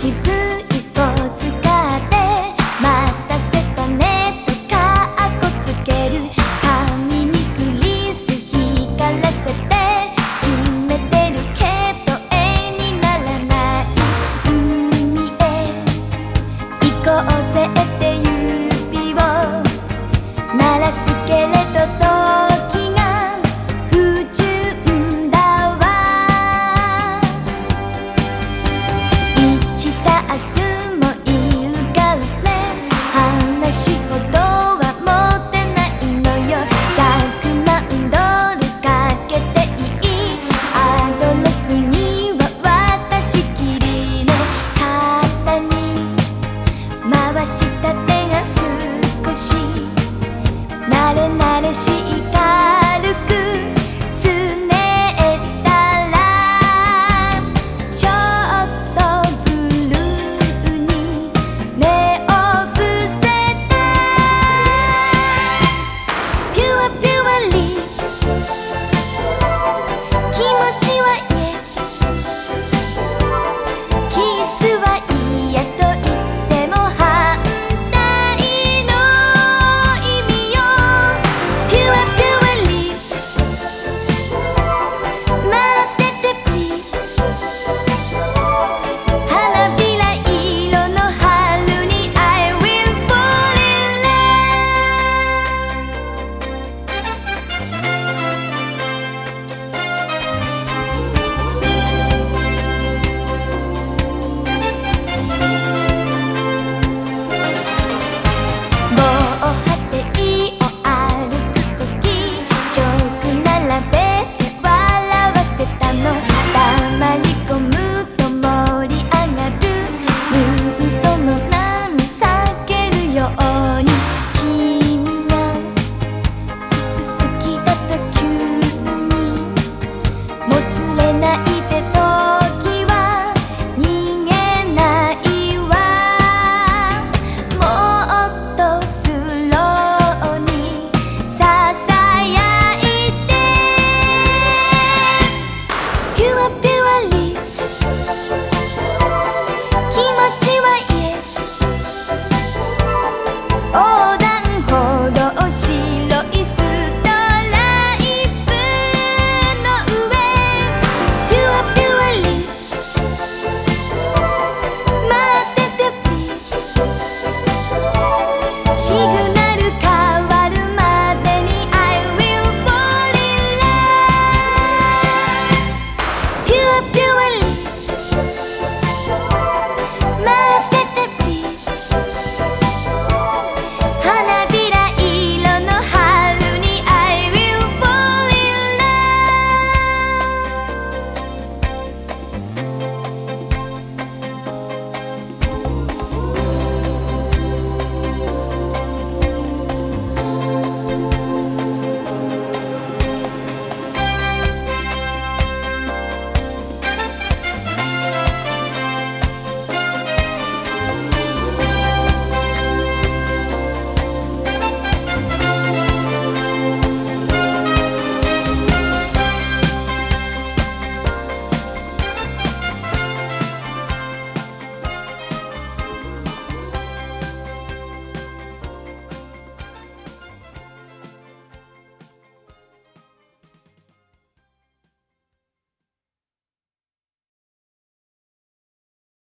渋い一个